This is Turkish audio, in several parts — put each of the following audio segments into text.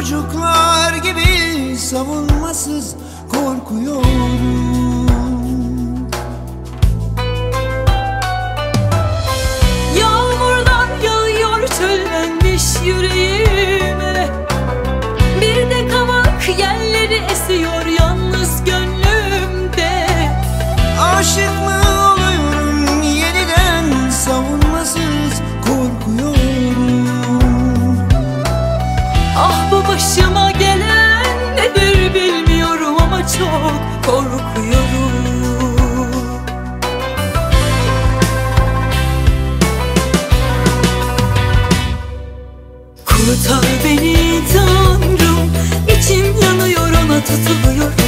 Çocuklar gibi savunmasız korkuyorum başıma gelen nedir bilmiyorum ama çok korkuyorum. Kurtar beni Tanrım İçim yanıyor ona tutuluyorum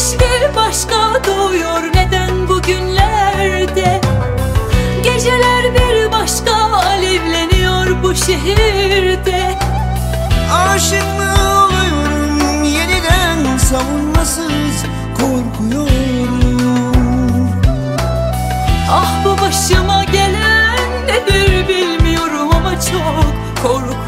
Güneş bir başka doğuyor neden bugünlerde Geceler bir başka alevleniyor bu şehirde. Aşık mı oluyorum yeniden savunmasız korkuyorum. Ah bu başıma gelen nedir bilmiyorum ama çok korkuyorum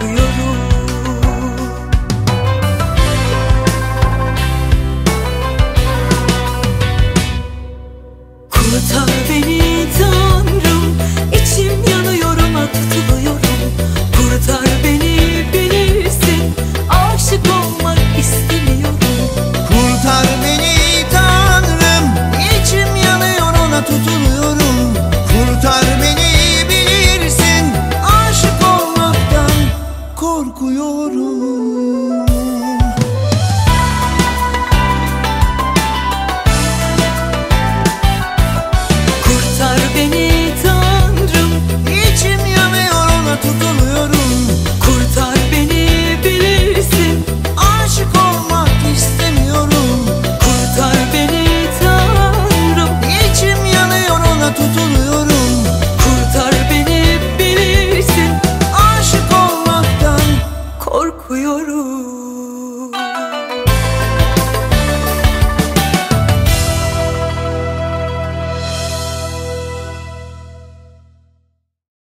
korkuyorum